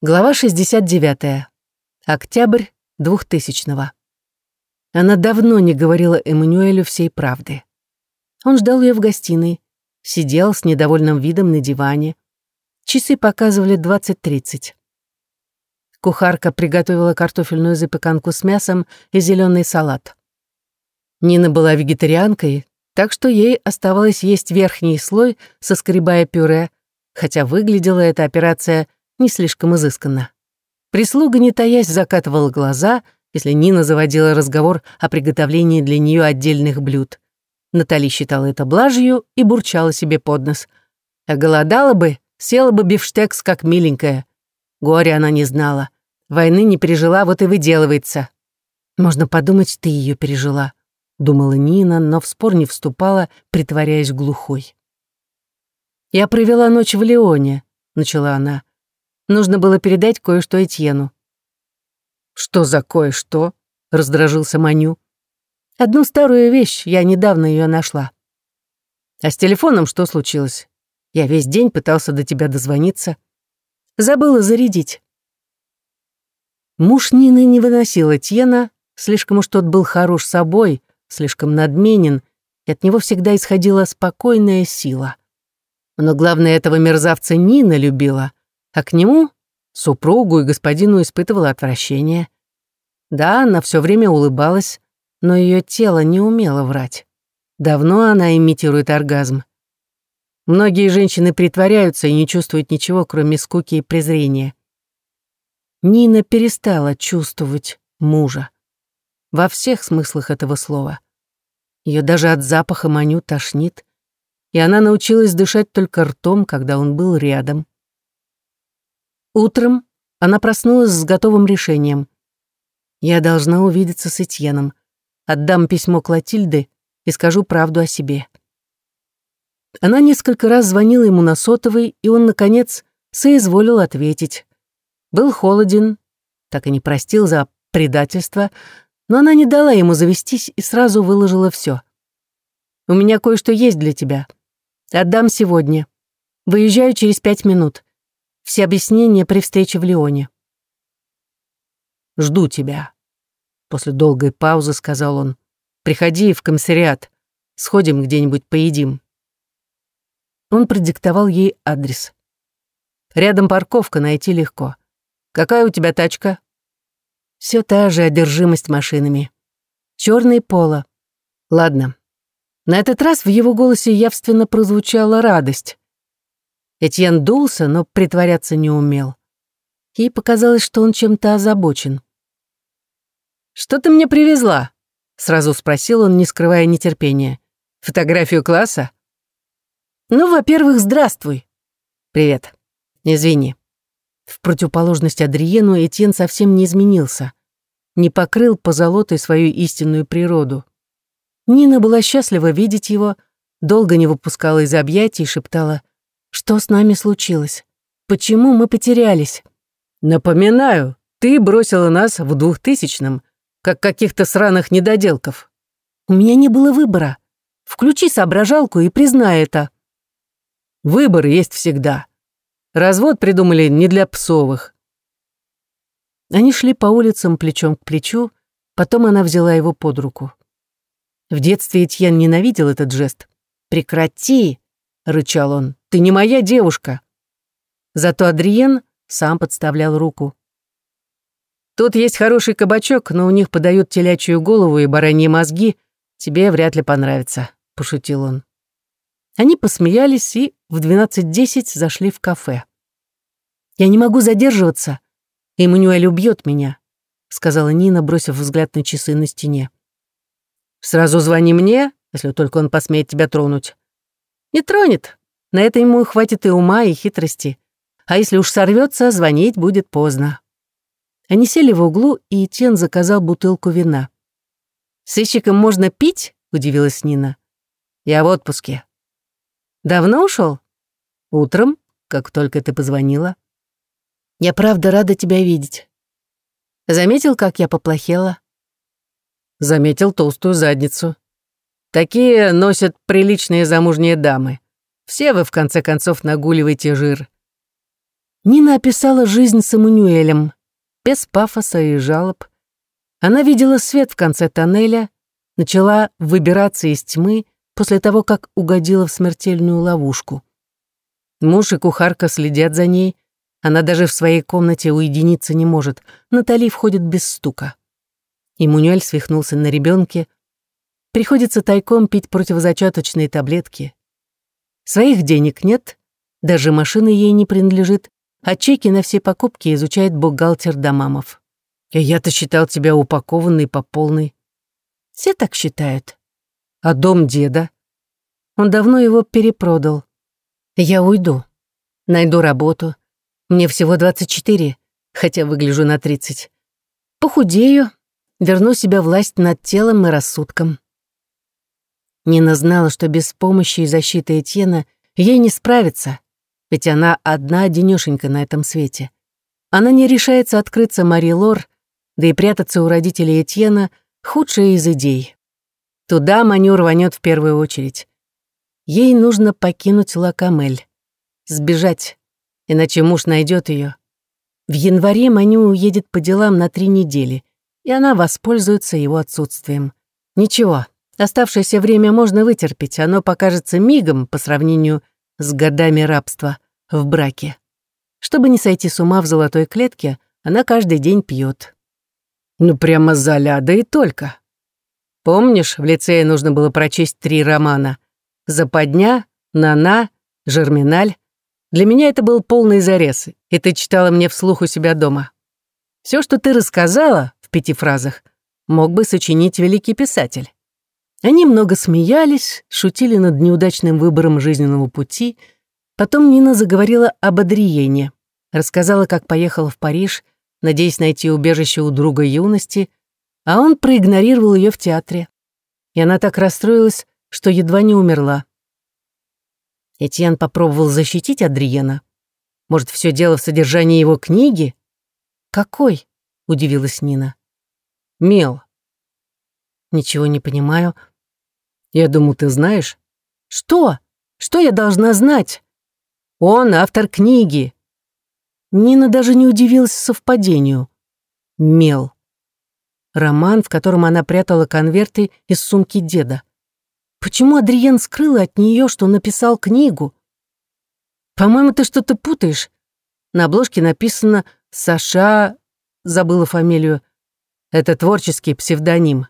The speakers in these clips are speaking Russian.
Глава 69. Октябрь 2000-го. Она давно не говорила Эммануэлю всей правды. Он ждал ее в гостиной, сидел с недовольным видом на диване. Часы показывали 20.30. Кухарка приготовила картофельную запеканку с мясом и зеленый салат. Нина была вегетарианкой, так что ей оставалось есть верхний слой, соскребая пюре, хотя выглядела эта операция не слишком изысканно. Прислуга, не таясь, закатывала глаза, если Нина заводила разговор о приготовлении для нее отдельных блюд. Натали считала это блажью и бурчала себе под нос. А голодала бы, села бы бифштекс как миленькая. Горе она не знала. Войны не пережила, вот и выделывается. Можно подумать, ты ее пережила, думала Нина, но в спор не вступала, притворяясь глухой. «Я провела ночь в Леоне», — начала она. «Нужно было передать кое-что Этьену». «Что за кое-что?» — раздражился Маню. «Одну старую вещь, я недавно ее нашла». «А с телефоном что случилось? Я весь день пытался до тебя дозвониться. Забыла зарядить». Муж Нины не выносил Этьена, слишком уж тот был хорош собой, слишком надменен, и от него всегда исходила спокойная сила. Но главное, этого мерзавца Нина любила, а к нему, супругу и господину, испытывала отвращение. Да, она все время улыбалась, но ее тело не умело врать. Давно она имитирует оргазм. Многие женщины притворяются и не чувствуют ничего, кроме скуки и презрения. Нина перестала чувствовать мужа. Во всех смыслах этого слова. Ее даже от запаха маню тошнит и она научилась дышать только ртом, когда он был рядом. Утром она проснулась с готовым решением. «Я должна увидеться с Этьеном. Отдам письмо Клотильды и скажу правду о себе». Она несколько раз звонила ему на сотовый, и он, наконец, соизволил ответить. Был холоден, так и не простил за предательство, но она не дала ему завестись и сразу выложила все. «У меня кое-что есть для тебя. Отдам сегодня. Выезжаю через пять минут. Все объяснения при встрече в Лионе. Жду тебя. После долгой паузы сказал он. Приходи в комиссариат. Сходим где-нибудь поедим. Он продиктовал ей адрес. Рядом парковка, найти легко. Какая у тебя тачка? Все та же одержимость машинами. Черный поло. Ладно, на этот раз в его голосе явственно прозвучала радость. Этьен дулся, но притворяться не умел. Ей показалось, что он чем-то озабочен. «Что ты мне привезла?» — сразу спросил он, не скрывая нетерпения. «Фотографию класса?» «Ну, во-первых, здравствуй». «Привет. Извини». В противоположность Адриену Этьен совсем не изменился. Не покрыл позолотой свою истинную природу. Нина была счастлива видеть его, долго не выпускала из объятий и шептала, «Что с нами случилось? Почему мы потерялись?» «Напоминаю, ты бросила нас в двухтысячном, как каких-то сраных недоделков». «У меня не было выбора. Включи соображалку и признай это». «Выбор есть всегда. Развод придумали не для псовых». Они шли по улицам плечом к плечу, потом она взяла его под руку. В детстве Этьен ненавидел этот жест. «Прекрати!» — рычал он. «Ты не моя девушка!» Зато Адриен сам подставлял руку. «Тут есть хороший кабачок, но у них подают телячью голову и бараньи мозги. Тебе вряд ли понравится», — пошутил он. Они посмеялись и в 12.10 зашли в кафе. «Я не могу задерживаться. Эммануэль убьет меня», — сказала Нина, бросив взгляд на часы на стене. Сразу звони мне, если только он посмеет тебя тронуть. Не тронет. На это ему хватит и ума, и хитрости. А если уж сорвется, звонить будет поздно. Они сели в углу, и Тен заказал бутылку вина. «Сыщиком можно пить?» — удивилась Нина. «Я в отпуске». «Давно ушел? «Утром, как только ты позвонила». «Я правда рада тебя видеть». «Заметил, как я поплохела?» Заметил толстую задницу. Такие носят приличные замужние дамы. Все вы, в конце концов, нагуливаете жир. Нина описала жизнь с Эммануэлем, без пафоса и жалоб. Она видела свет в конце тоннеля, начала выбираться из тьмы после того, как угодила в смертельную ловушку. Муж и кухарка следят за ней, она даже в своей комнате уединиться не может, Натали входит без стука. Эммануэль свихнулся на ребенке, приходится тайком пить противозачаточные таблетки. Своих денег нет, даже машина ей не принадлежит, а чеки на все покупки изучает бухгалтер Дамамов. И я-то считал тебя упакованной по полной. Все так считают. А дом деда? Он давно его перепродал. Я уйду. Найду работу. Мне всего 24, хотя выгляжу на 30. Похудею, верну себе власть над телом и рассудком. Нина знала, что без помощи и защиты Этьена ей не справиться, ведь она одна денёшенька на этом свете. Она не решается открыться Мари Лор, да и прятаться у родителей Этьена — худшая из идей. Туда Маню рванет в первую очередь. Ей нужно покинуть Лакамель, сбежать, иначе муж найдет ее. В январе Маню уедет по делам на три недели, и она воспользуется его отсутствием. Ничего, оставшееся время можно вытерпеть, оно покажется мигом по сравнению с годами рабства в браке. Чтобы не сойти с ума в золотой клетке, она каждый день пьет. Ну, прямо заляда и только. Помнишь, в лицее нужно было прочесть три романа? «Западня», «Нана», «Жерминаль». Для меня это был полный зарез, и ты читала мне вслух у себя дома. Все, что ты рассказала в пяти фразах, мог бы сочинить великий писатель. Они много смеялись, шутили над неудачным выбором жизненного пути. Потом Нина заговорила об Адриене. Рассказала, как поехала в Париж, надеясь найти убежище у друга юности, а он проигнорировал ее в театре. И она так расстроилась, что едва не умерла. Этьен попробовал защитить Адриена. Может, все дело в содержании его книги? «Какой?» — удивилась Нина. «Мел». «Ничего не понимаю. Я думаю, ты знаешь. Что? Что я должна знать? Он автор книги. Нина даже не удивилась совпадению. Мел. Роман, в котором она прятала конверты из сумки деда. Почему Адриен скрыл от нее, что написал книгу? По-моему, ты что-то путаешь. На обложке написано «Саша...» Забыла фамилию. Это творческий псевдоним.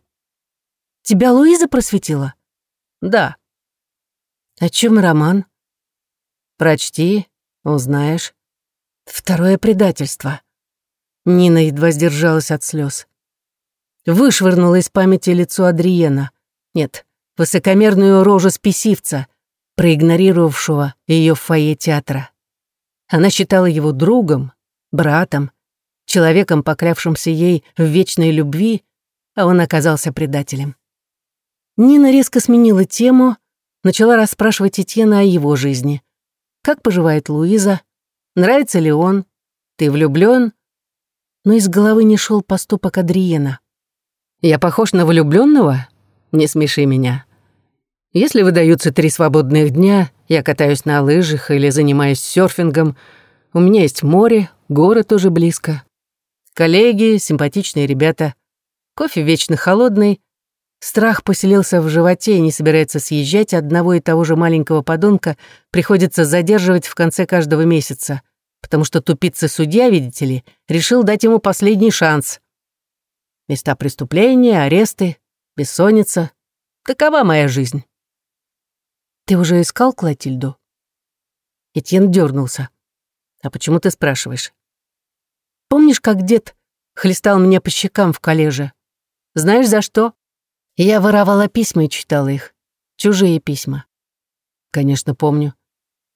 Тебя Луиза просветила? Да. О чем роман? Прочти, узнаешь. Второе предательство. Нина едва сдержалась от слез. Вышвырнула из памяти лицо Адриена. Нет, высокомерную рожу спесивца, проигнорировавшего ее в фойе театра. Она считала его другом, братом, человеком, поклявшимся ей в вечной любви, а он оказался предателем. Нина резко сменила тему, начала расспрашивать Этьена о его жизни. Как поживает Луиза? Нравится ли он? Ты влюблен? Но из головы не шел поступок Адриена. «Я похож на влюбленного? Не смеши меня. Если выдаются три свободных дня, я катаюсь на лыжах или занимаюсь серфингом, у меня есть море, горы тоже близко. Коллеги, симпатичные ребята. Кофе вечно холодный, Страх поселился в животе и не собирается съезжать, одного и того же маленького подонка приходится задерживать в конце каждого месяца, потому что тупица-судья, видите ли, решил дать ему последний шанс. Места преступления, аресты, бессонница. Такова моя жизнь. Ты уже искал Клотильду? Этьен дернулся. А почему ты спрашиваешь? Помнишь, как дед хлестал меня по щекам в коллеже? Знаешь, за что? Я воровала письма и читала их. Чужие письма. Конечно, помню.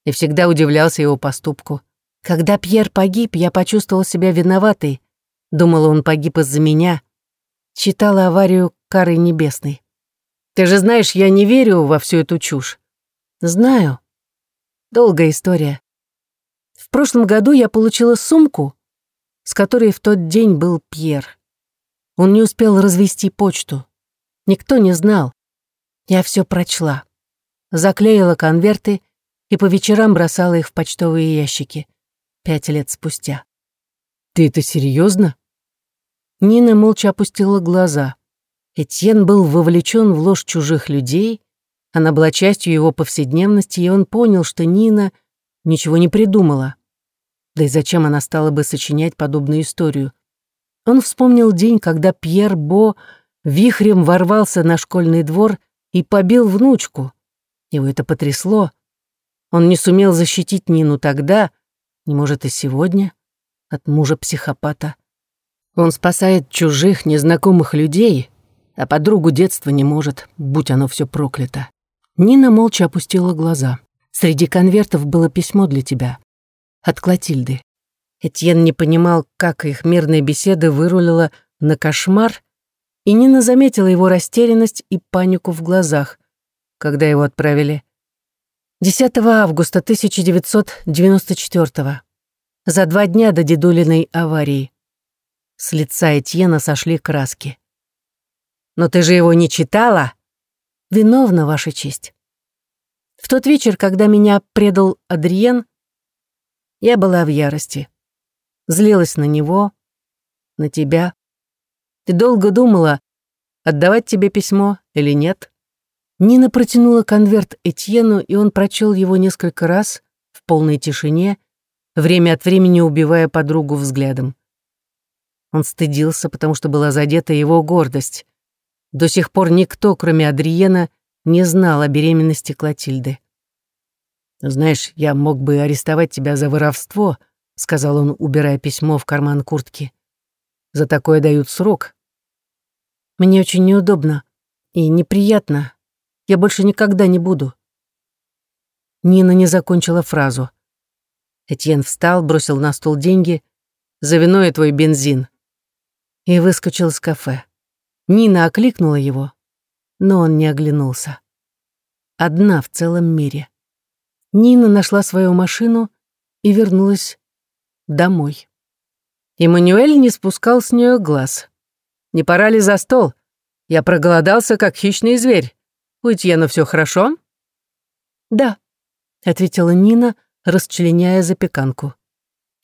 И всегда удивлялся его поступку. Когда Пьер погиб, я почувствовал себя виноватой. Думала, он погиб из-за меня. Читала аварию кары небесной. Ты же знаешь, я не верю во всю эту чушь. Знаю. Долгая история. В прошлом году я получила сумку, с которой в тот день был Пьер. Он не успел развести почту. Никто не знал. Я все прочла. Заклеила конверты и по вечерам бросала их в почтовые ящики. пять лет спустя. «Ты это серьезно?» Нина молча опустила глаза. Этьен был вовлечен в ложь чужих людей, она была частью его повседневности, и он понял, что Нина ничего не придумала. Да и зачем она стала бы сочинять подобную историю? Он вспомнил день, когда Пьер Бо вихрем ворвался на школьный двор и побил внучку. Его это потрясло. Он не сумел защитить Нину тогда, не может и сегодня, от мужа-психопата. Он спасает чужих, незнакомых людей, а подругу детства не может, будь оно все проклято. Нина молча опустила глаза. Среди конвертов было письмо для тебя. От Клотильды. Этьен не понимал, как их мирная беседа вырулила на кошмар, и Нина заметила его растерянность и панику в глазах, когда его отправили. 10 августа 1994 за два дня до дедулиной аварии. С лица Этьена сошли краски. «Но ты же его не читала?» «Виновна, Ваша честь». В тот вечер, когда меня предал Адриен, я была в ярости. Злилась на него, на тебя. Ты долго думала, отдавать тебе письмо или нет. Нина протянула конверт Этьену, и он прочел его несколько раз в полной тишине, время от времени убивая подругу взглядом. Он стыдился, потому что была задета его гордость. До сих пор никто, кроме Адриена, не знал о беременности Клотильды. «Знаешь, я мог бы арестовать тебя за воровство», — сказал он, убирая письмо в карман куртки. «За такое дают срок». «Мне очень неудобно и неприятно. Я больше никогда не буду». Нина не закончила фразу. Этьен встал, бросил на стол деньги. «За вино и твой бензин» и выскочил из кафе. Нина окликнула его, но он не оглянулся. Одна в целом мире. Нина нашла свою машину и вернулась домой. Эммануэль не спускал с нее глаз. «Не пора ли за стол? Я проголодался, как хищный зверь. У Этьена все хорошо?» «Да», — ответила Нина, расчленяя запеканку.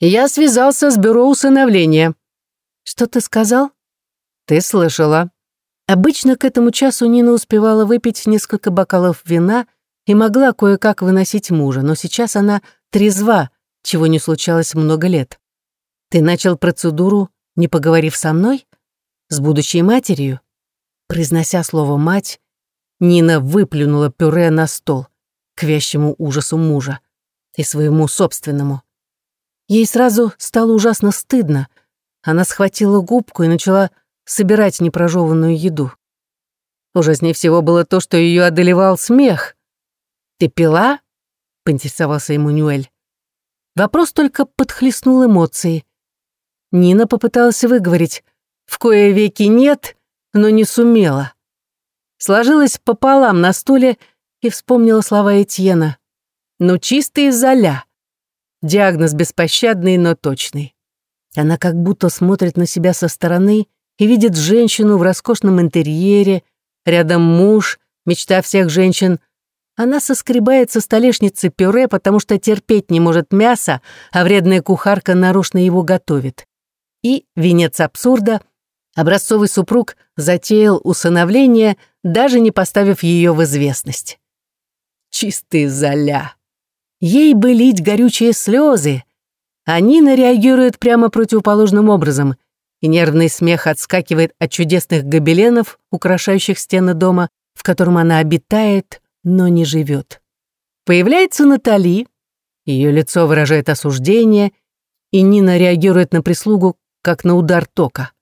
«Я связался с бюро усыновления. «Что ты сказал?» «Ты слышала». Обычно к этому часу Нина успевала выпить несколько бокалов вина и могла кое-как выносить мужа, но сейчас она трезва, чего не случалось много лет. «Ты начал процедуру, не поговорив со мной? С будущей матерью?» Произнося слово «мать», Нина выплюнула пюре на стол к вящему ужасу мужа и своему собственному. Ей сразу стало ужасно стыдно, она схватила губку и начала собирать непрожеванную еду. Ужаснее всего было то, что ее одолевал смех. «Ты пила?» — поинтересовался Эммануэль. Вопрос только подхлестнул эмоции. Нина попыталась выговорить «в кое веки нет», но не сумела. Сложилась пополам на стуле и вспомнила слова Этьена. «Ну, чистый золя». Диагноз беспощадный, но точный. Она как будто смотрит на себя со стороны и видит женщину в роскошном интерьере, рядом муж, мечта всех женщин. Она соскребает со столешницы пюре, потому что терпеть не может мясо, а вредная кухарка нарочно его готовит. И, венец абсурда, образцовый супруг затеял усыновление, даже не поставив ее в известность. Чистый золя. Ей бы лить горючие слезы, а реагирует прямо противоположным образом, и нервный смех отскакивает от чудесных гобеленов, украшающих стены дома, в котором она обитает, но не живет. Появляется Натали, ее лицо выражает осуждение, и Нина реагирует на прислугу, как на удар тока.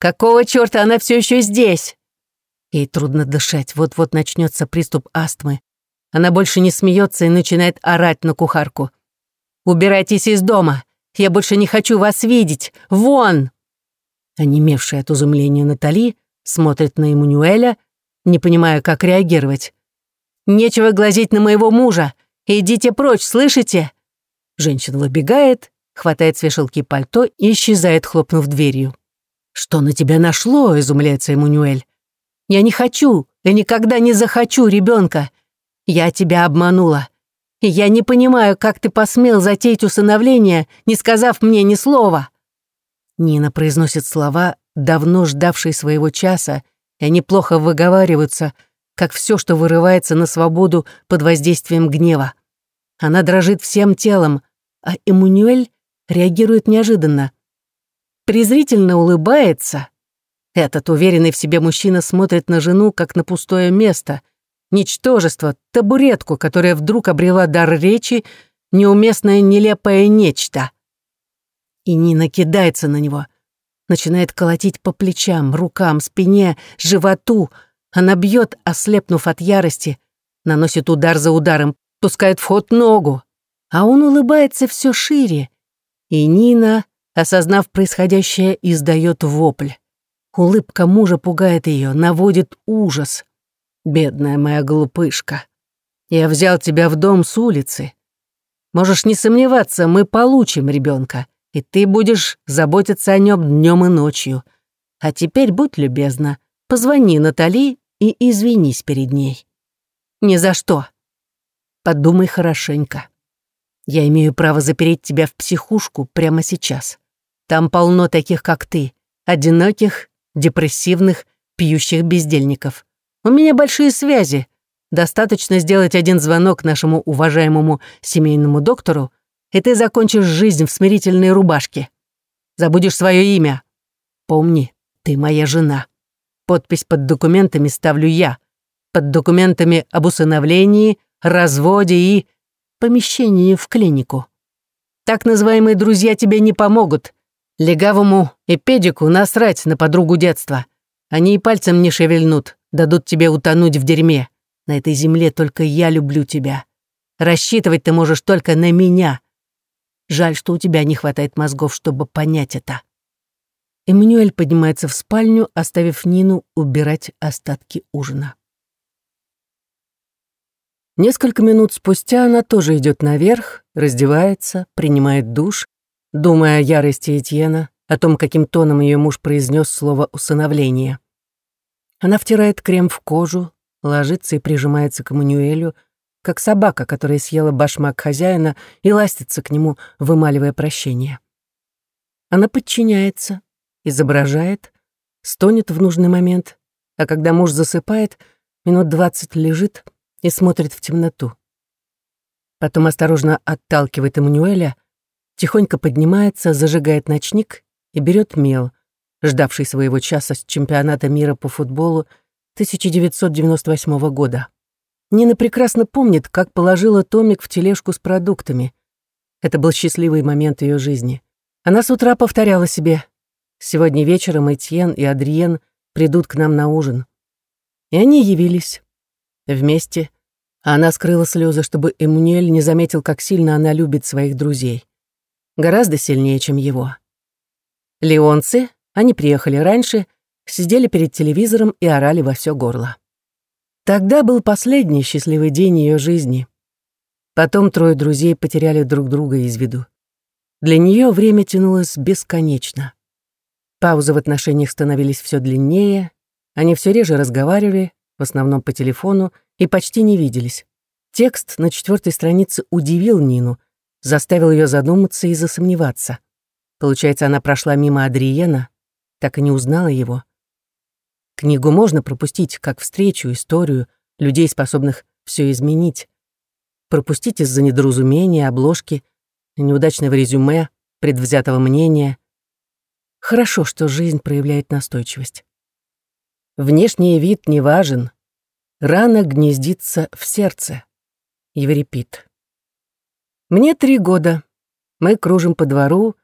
«Какого черта она все еще здесь?» Ей трудно дышать, вот-вот начнется приступ астмы. Она больше не смеется и начинает орать на кухарку. «Убирайтесь из дома! Я больше не хочу вас видеть! Вон!» Онемевшая от изумления Натали смотрит на Эммануэля, не понимая, как реагировать. «Нечего глазеть на моего мужа! Идите прочь, слышите?» Женщина выбегает, хватает с вешалки пальто и исчезает, хлопнув дверью. «Что на тебя нашло?» — изумляется Эммануэль. «Я не хочу и никогда не захочу ребенка. Я тебя обманула. И я не понимаю, как ты посмел затеять усыновление, не сказав мне ни слова». Нина произносит слова, давно ждавшие своего часа, и они плохо выговариваются, как все, что вырывается на свободу под воздействием гнева. Она дрожит всем телом, а Эммануэль реагирует неожиданно. Презрительно улыбается. Этот уверенный в себе мужчина смотрит на жену, как на пустое место, ничтожество, табуретку, которая вдруг обрела дар речи, неуместное нелепое нечто. И Нина кидается на него, начинает колотить по плечам, рукам, спине, животу. Она бьет, ослепнув от ярости, наносит удар за ударом, пускает в ход ногу. А он улыбается все шире. И Нина, осознав происходящее, издает вопль. Улыбка мужа пугает ее, наводит ужас. Бедная моя глупышка. Я взял тебя в дом с улицы. Можешь не сомневаться, мы получим ребенка, и ты будешь заботиться о нем днем и ночью. А теперь будь любезна, позвони Натали и извинись перед ней. Ни за что. Подумай хорошенько. Я имею право запереть тебя в психушку прямо сейчас. Там полно таких, как ты, одиноких, депрессивных, пьющих бездельников. У меня большие связи. Достаточно сделать один звонок нашему уважаемому семейному доктору, и ты закончишь жизнь в смирительной рубашке. Забудешь свое имя. Помни, ты моя жена. Подпись под документами ставлю я. Под документами об усыновлении, разводе и помещении в клинику. Так называемые друзья тебе не помогут. Легавому и педику насрать на подругу детства. Они и пальцем не шевельнут, дадут тебе утонуть в дерьме. На этой земле только я люблю тебя. Рассчитывать ты можешь только на меня. Жаль, что у тебя не хватает мозгов, чтобы понять это». Эммануэль поднимается в спальню, оставив Нину убирать остатки ужина. Несколько минут спустя она тоже идет наверх, раздевается, принимает душ, думая о ярости Этьена, о том, каким тоном ее муж произнес слово «усыновление». Она втирает крем в кожу, ложится и прижимается к Мануэлю, как собака, которая съела башмак хозяина и ластится к нему, вымаливая прощение. Она подчиняется, изображает, стонет в нужный момент, а когда муж засыпает, минут двадцать лежит и смотрит в темноту. Потом осторожно отталкивает Эммануэля, тихонько поднимается, зажигает ночник и берет мел — ждавший своего часа с чемпионата мира по футболу 1998 года. Нина прекрасно помнит, как положила Томик в тележку с продуктами. Это был счастливый момент ее жизни. Она с утра повторяла себе «Сегодня вечером Этьен и Адриен придут к нам на ужин». И они явились. Вместе. Она скрыла слезы, чтобы Эммануэль не заметил, как сильно она любит своих друзей. Гораздо сильнее, чем его. Леонцы, они приехали раньше, сидели перед телевизором и орали во все горло. Тогда был последний счастливый день ее жизни. Потом трое друзей потеряли друг друга из виду. Для нее время тянулось бесконечно. Паузы в отношениях становились все длиннее, они все реже разговаривали, в основном по телефону, и почти не виделись. Текст на четвертой странице удивил Нину, заставил ее задуматься и засомневаться. Получается, она прошла мимо Адриена, так и не узнала его. Книгу можно пропустить, как встречу, историю, людей, способных все изменить. Пропустить из-за недоразумения, обложки, неудачного резюме, предвзятого мнения. Хорошо, что жизнь проявляет настойчивость. Внешний вид не важен. Рана гнездится в сердце. Еврипид. Мне три года. Мы кружим по двору,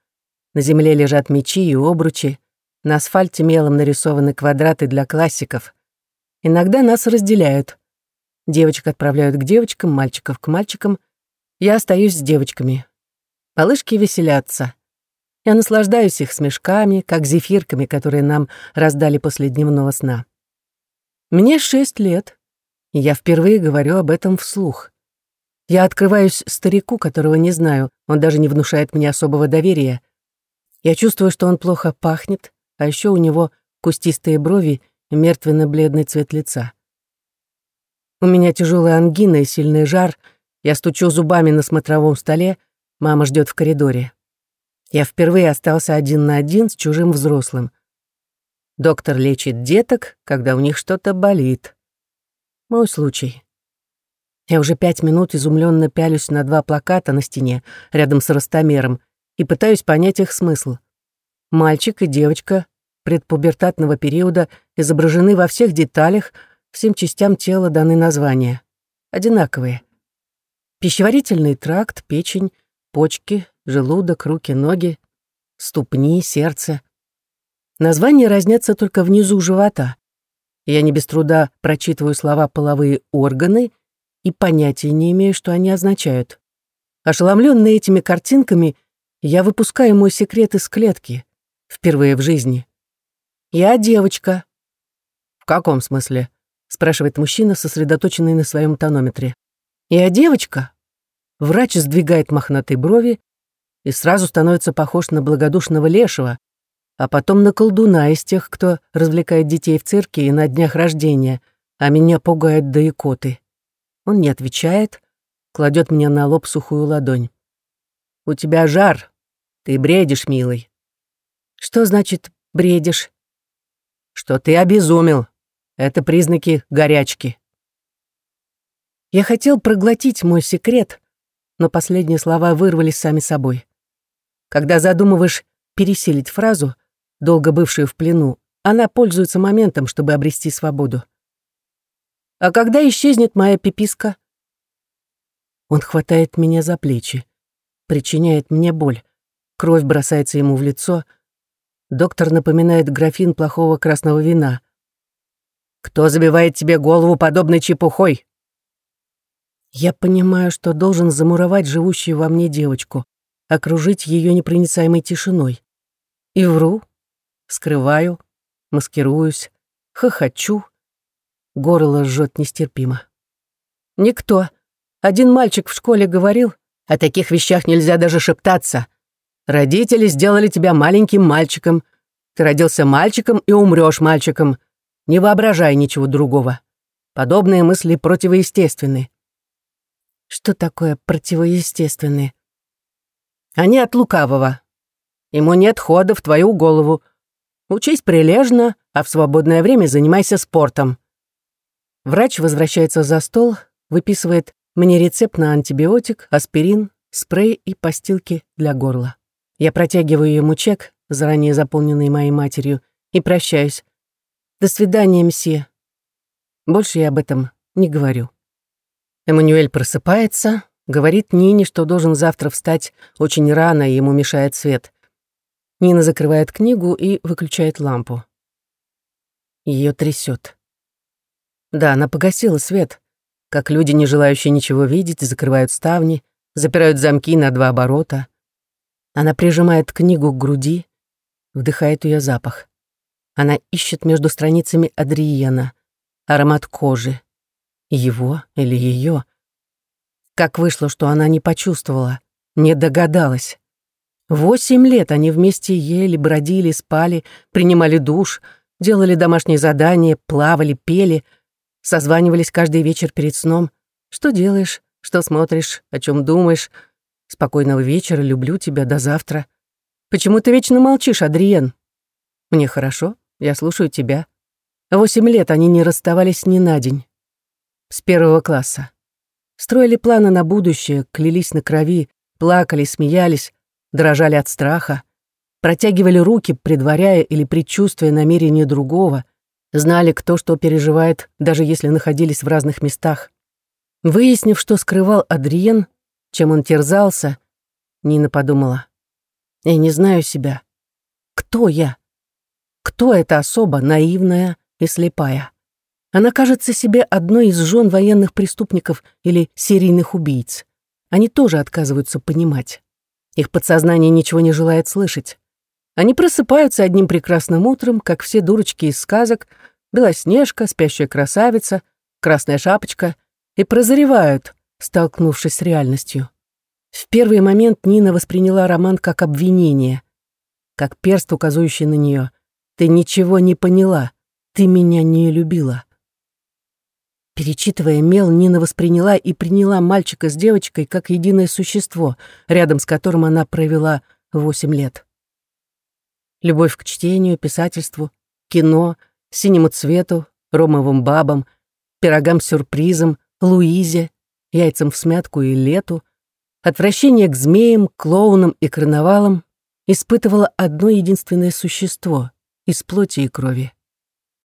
на земле лежат мечи и обручи, на асфальте мелом нарисованы квадраты для классиков. Иногда нас разделяют. Девочек отправляют к девочкам, мальчиков к мальчикам. Я остаюсь с девочками. Малышки веселятся. Я наслаждаюсь их смешками, как зефирками, которые нам раздали после дневного сна. Мне шесть лет, и я впервые говорю об этом вслух. Я открываюсь старику, которого не знаю, он даже не внушает мне особого доверия. Я чувствую, что он плохо пахнет, а еще у него кустистые брови и мертвенно-бледный цвет лица. У меня тяжелая ангина и сильный жар, Я стучу зубами на смотровом столе, мама ждет в коридоре. Я впервые остался один на один с чужим взрослым. Доктор лечит деток, когда у них что-то болит. Мой случай. Я уже пять минут изумленно пялюсь на два плаката на стене рядом с ростомером и пытаюсь понять их смысл. Мальчик и девочка предпубертатного периода изображены во всех деталях, всем частям тела даны названия. Одинаковые. Пищеварительный тракт, печень, почки, желудок, руки, ноги, ступни, сердце. Названия разнятся только внизу живота. Я не без труда прочитываю слова «половые органы» и понятия не имею, что они означают. Ошеломленный этими картинками, я выпускаю мой секрет из клетки. Впервые в жизни. «Я девочка». «В каком смысле?» — спрашивает мужчина, сосредоточенный на своем тонометре. «Я девочка». Врач сдвигает мохнатые брови и сразу становится похож на благодушного лешего, а потом на колдуна из тех, кто развлекает детей в цирке и на днях рождения, а меня пугает до икоты. Он не отвечает, кладет мне на лоб сухую ладонь. «У тебя жар. Ты бредишь, милый». «Что значит «бредишь»?» что ты обезумел. Это признаки горячки. Я хотел проглотить мой секрет, но последние слова вырвались сами собой. Когда задумываешь пересилить фразу, долго бывшую в плену, она пользуется моментом, чтобы обрести свободу. «А когда исчезнет моя пиписка?» Он хватает меня за плечи, причиняет мне боль. Кровь бросается ему в лицо — Доктор напоминает графин плохого красного вина. «Кто забивает тебе голову подобной чепухой?» Я понимаю, что должен замуровать живущую во мне девочку, окружить ее непроницаемой тишиной. И вру, скрываю, маскируюсь, хохочу. Горло жжет нестерпимо. Никто. Один мальчик в школе говорил, о таких вещах нельзя даже шептаться. Родители сделали тебя маленьким мальчиком. Ты родился мальчиком и умрешь мальчиком. Не воображай ничего другого. Подобные мысли противоестественны. Что такое противоестественные? Они от лукавого. Ему нет хода в твою голову. Учись прилежно, а в свободное время занимайся спортом. Врач возвращается за стол, выписывает мне рецепт на антибиотик, аспирин, спрей и постилки для горла. Я протягиваю ему чек, заранее заполненный моей матерью, и прощаюсь. До свидания, мсье. Больше я об этом не говорю. Эммануэль просыпается, говорит Нине, что должен завтра встать очень рано, и ему мешает свет. Нина закрывает книгу и выключает лампу. Ее трясет. Да, она погасила свет. Как люди, не желающие ничего видеть, закрывают ставни, запирают замки на два оборота — она прижимает книгу к груди, вдыхает ее запах. Она ищет между страницами Адриена, аромат кожи. Его или ее. Как вышло, что она не почувствовала, не догадалась. Восемь лет они вместе ели, бродили, спали, принимали душ, делали домашние задания, плавали, пели, созванивались каждый вечер перед сном. Что делаешь, что смотришь, о чем думаешь, Спокойного вечера, люблю тебя, до завтра. Почему ты вечно молчишь, Адриен? Мне хорошо, я слушаю тебя. Восемь лет они не расставались ни на день. С первого класса. Строили планы на будущее, клялись на крови, плакали, смеялись, дрожали от страха, протягивали руки, предваряя или предчувствуя намерение другого, знали, кто что переживает, даже если находились в разных местах. Выяснив, что скрывал Адриен, чем он терзался, Нина подумала. Я не знаю себя. Кто я? Кто эта особа, наивная и слепая? Она кажется себе одной из жен военных преступников или серийных убийц. Они тоже отказываются понимать. Их подсознание ничего не желает слышать. Они просыпаются одним прекрасным утром, как все дурочки из сказок, Белоснежка, спящая красавица, Красная шапочка, и прозревают, столкнувшись с реальностью. В первый момент Нина восприняла роман как обвинение, как перст, указывающий на нее. «Ты ничего не поняла, ты меня не любила». Перечитывая мел, Нина восприняла и приняла мальчика с девочкой как единое существо, рядом с которым она провела восемь лет. Любовь к чтению, писательству, кино, синему цвету, ромовым бабам, пирогам-сюрпризам, Луизе, яйцам в смятку и лету, отвращение к змеям, клоунам и карнавалам испытывала одно единственное существо из плоти и крови